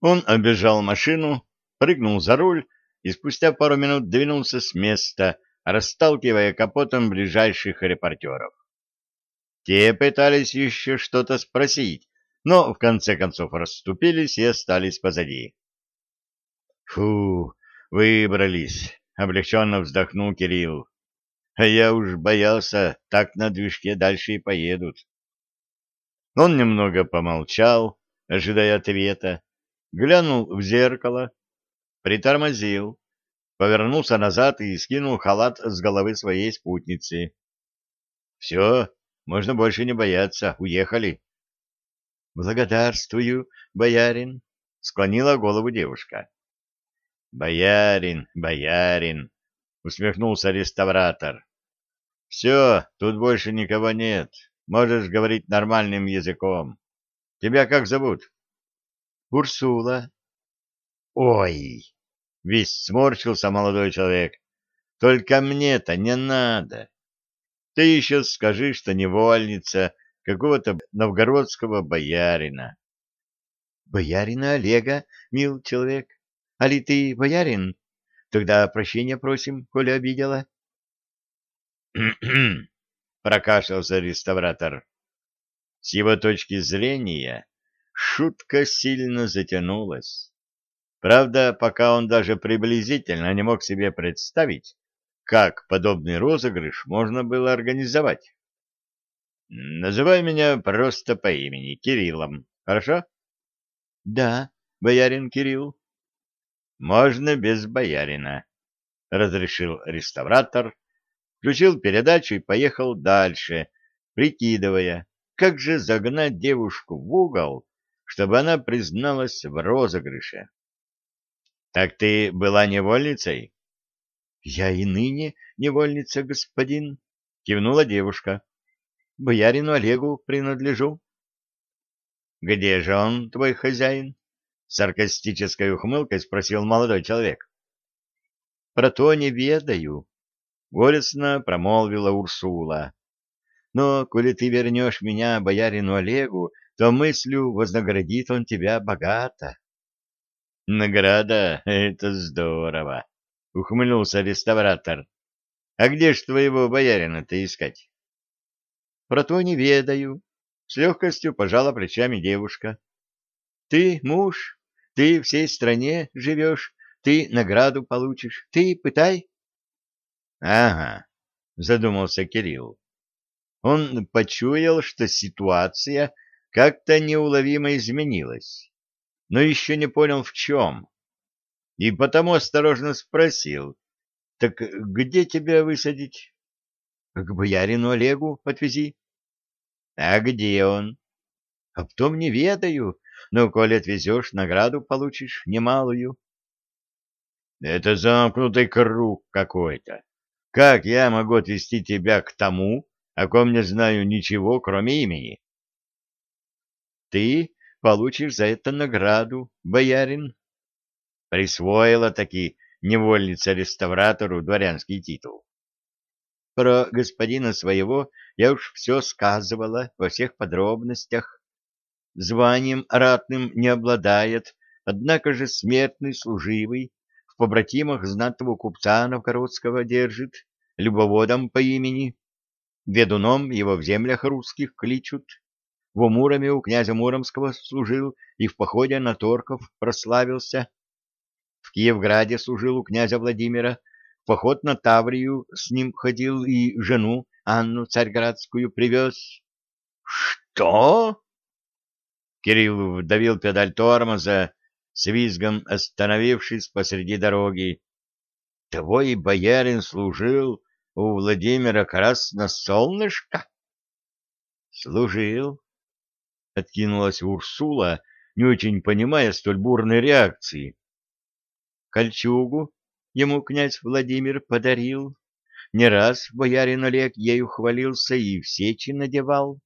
Он обежал машину, прыгнул за руль и спустя пару минут двинулся с места, расталкивая капотом ближайших репортеров. Те пытались еще что-то спросить, но в конце концов расступились и остались позади. «Фу, выбрались!» — облегченно вздохнул Кирилл. «А я уж боялся, так на движке дальше и поедут». Он немного помолчал, ожидая ответа, глянул в зеркало, притормозил, повернулся назад и скинул халат с головы своей спутницы. «Все, можно больше не бояться, уехали». «Благодарствую, боярин», — склонила голову девушка. «Боярин, боярин», — усмехнулся реставратор. «Все, тут больше никого нет. Можешь говорить нормальным языком. Тебя как зовут?» «Урсула». «Ой!» — весь сморщился молодой человек. «Только мне-то не надо. Ты еще скажи, что невольница какого-то новгородского боярина». «Боярина Олега, мил человек. Али ты боярин? Тогда прощения просим, коли обидела». прокашлялся реставратор. С его точки зрения шутка сильно затянулась. Правда, пока он даже приблизительно не мог себе представить, как подобный розыгрыш можно было организовать. Называй меня просто по имени, Кириллом, хорошо? Да, боярин Кирилл. Можно без боярина, разрешил реставратор, включил передачу и поехал дальше, прикидывая, как же загнать девушку в угол, чтобы она призналась в розыгрыше. — Так ты была невольницей? — Я и ныне невольница, господин, — кивнула девушка. — Боярину Олегу принадлежу. — Где же он, твой хозяин? — саркастической ухмылкой спросил молодой человек. — Про то не ведаю, — горестно промолвила Урсула. — Но, коли ты вернешь меня боярину Олегу, то мыслю вознаградит он тебя богато. — Награда — это здорово, — ухмыльнулся реставратор. — А где ж твоего боярина-то искать? — Про то не ведаю, — с легкостью пожала плечами девушка. — Ты муж, ты всей стране живешь, ты награду получишь, ты пытай. — Ага, — задумался Кирилл. Он почуял, что ситуация как-то неуловимо изменилась, но еще не понял в чем. И потому осторожно спросил, — Так где тебя высадить? — К боярину Олегу отвези. — А где он? — А потом не ведаю, но, коли отвезешь, награду получишь немалую. — Это замкнутый круг какой-то. Как я могу отвести тебя к тому, о ком не знаю ничего, кроме имени? Ты получишь за это награду, боярин. Присвоила таки невольница реставратору дворянский титул. Про господина своего я уж все сказывала во всех подробностях. Званием ратным не обладает, однако же смертный служивый в побратимах знатного купца новгородского держит, любоводом по имени. Ведуном его в землях русских кличут. В Муроме у князя Муромского служил и в походе на Торков прославился. В Киевграде служил у князя Владимира, в поход на Таврию с ним ходил и жену Анну Царьградскую привез. — Что? Кирилл вдавил педаль тормоза, с визгом остановившись посреди дороги. — Твой боярин служил у Владимира Красносолнышка? — Служил. Откинулась Урсула, не очень понимая столь бурной реакции. Кольчугу ему князь Владимир подарил. Не раз боярин Олег ею хвалился и в сечи надевал.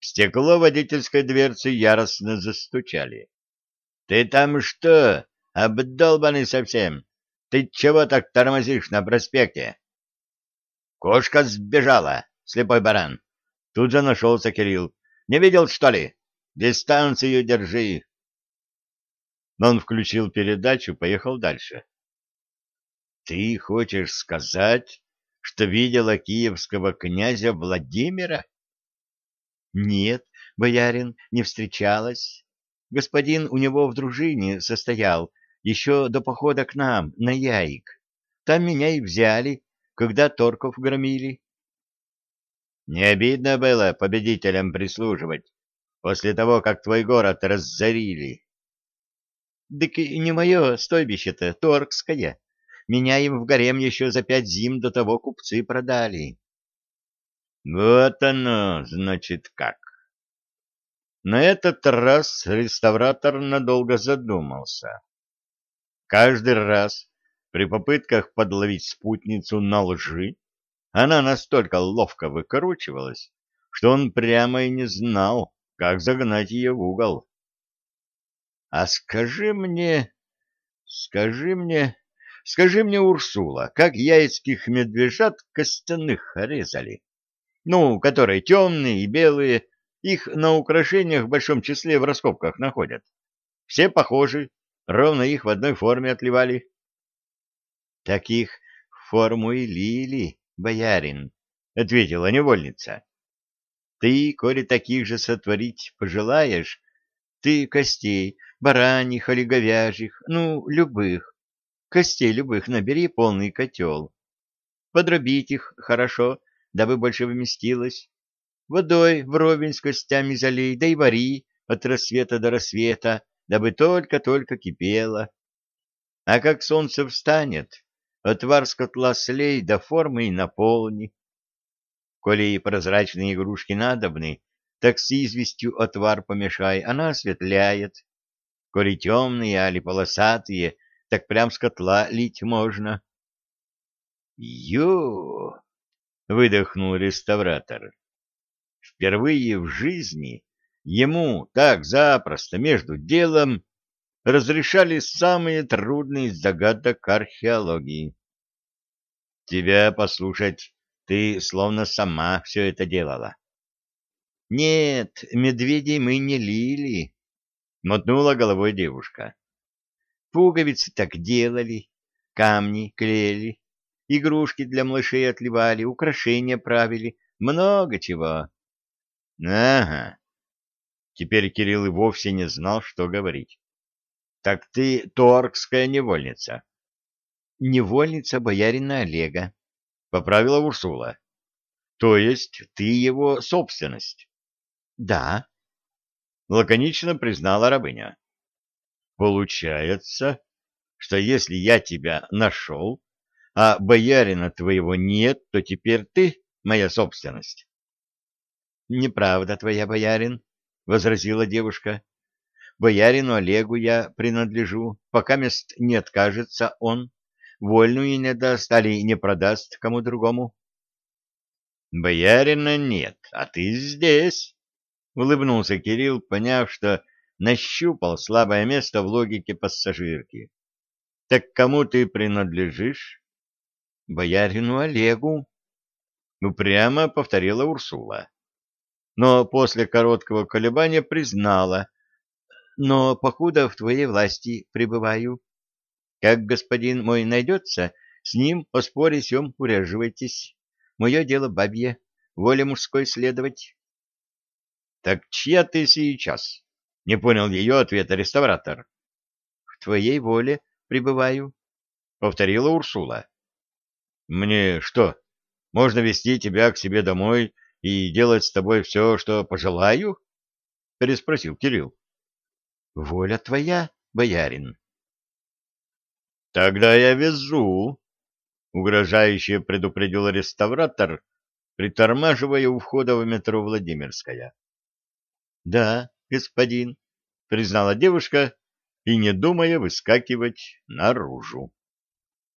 Стекло водительской дверцы яростно застучали. — Ты там что, обдолбанный совсем? Ты чего так тормозишь на проспекте? Кошка сбежала, слепой баран. Тут же нашелся Кирилл. Не видел, что ли? Дистанцию держи. но он включил передачу, поехал дальше. Ты хочешь сказать, что видела киевского князя Владимира? Нет, боярин, не встречалась. Господин у него в дружине состоял еще до похода к нам, на Яик. Там меня и взяли, когда торков громили. Не обидно было победителям прислуживать после того, как твой город разорили? — Так не мое стойбище-то, торгское. Меня им в гарем еще за пять зим до того купцы продали. — Вот оно, значит, как. На этот раз реставратор надолго задумался. Каждый раз при попытках подловить спутницу на лжи она настолько ловко выкручивалась, что он прямо и не знал, как загнать ее в угол. — А скажи мне, скажи мне, скажи мне, Урсула, как яицких медвежат костяных резали? Ну, которые темные и белые, их на украшениях в большом числе в раскопках находят. Все похожи, ровно их в одной форме отливали. — Таких форму и лили, боярин, — ответила невольница. — Ты, коли таких же сотворить пожелаешь, ты костей, бараньих или говяжьих, ну, любых, костей любых набери полный котел. Подробить их хорошо, дабы больше вместилось. Водой вровень с костями залей, да и вари от рассвета до рассвета, дабы только-только кипело. А как солнце встанет, отвар с котла слей до формы и наполни. Коли и прозрачные игрушки надобны, так с известью отвар помешай, она осветляет. Коли темные, али полосатые, так прям с котла лить можно. Ё! выдохнул реставратор. Впервые в жизни ему так запросто между делом разрешали самые трудные из загадок археологии. Тебя послушать, ты словно сама все это делала. Нет, медведей мы не лили, мотнула головой девушка. Пуговицы так делали, камни клеили, игрушки для малышей отливали, украшения правили, много чего. Ага. Теперь Кирилл и вовсе не знал, что говорить. Так ты торгская невольница. Невольница боярина Олега, поправила Урсула. То есть ты его собственность? Да. Лаконично признала рабыня. Получается, что если я тебя нашел, а боярина твоего нет, то теперь ты моя собственность. Неправда твоя, боярин, возразила девушка. Боярину Олегу я принадлежу, пока мест не откажется он, вольную не даст, али не продаст кому другому. Боярина нет, а ты здесь, улыбнулся Кирилл, поняв, что нащупал слабое место в логике пассажирки. Так кому ты принадлежишь? Боярину Олегу. Упрямо повторила Урсула. Но после короткого колебания признала, но покуда в твоей власти пребываю. Как господин мой найдется, с ним о споре сём уряживайтесь. Мое дело бабье, воле мужской следовать. — Так чья ты сейчас? — не понял ее ответа реставратор. — В твоей воле пребываю, — повторила Урсула. — Мне что, можно вести тебя к себе домой и делать с тобой все, что пожелаю? — переспросил Кирилл. — Воля твоя, боярин. — Тогда я везу, — угрожающе предупредил реставратор, притормаживая у входа в метро Владимирская. — Да, господин, — признала девушка и не думая выскакивать наружу.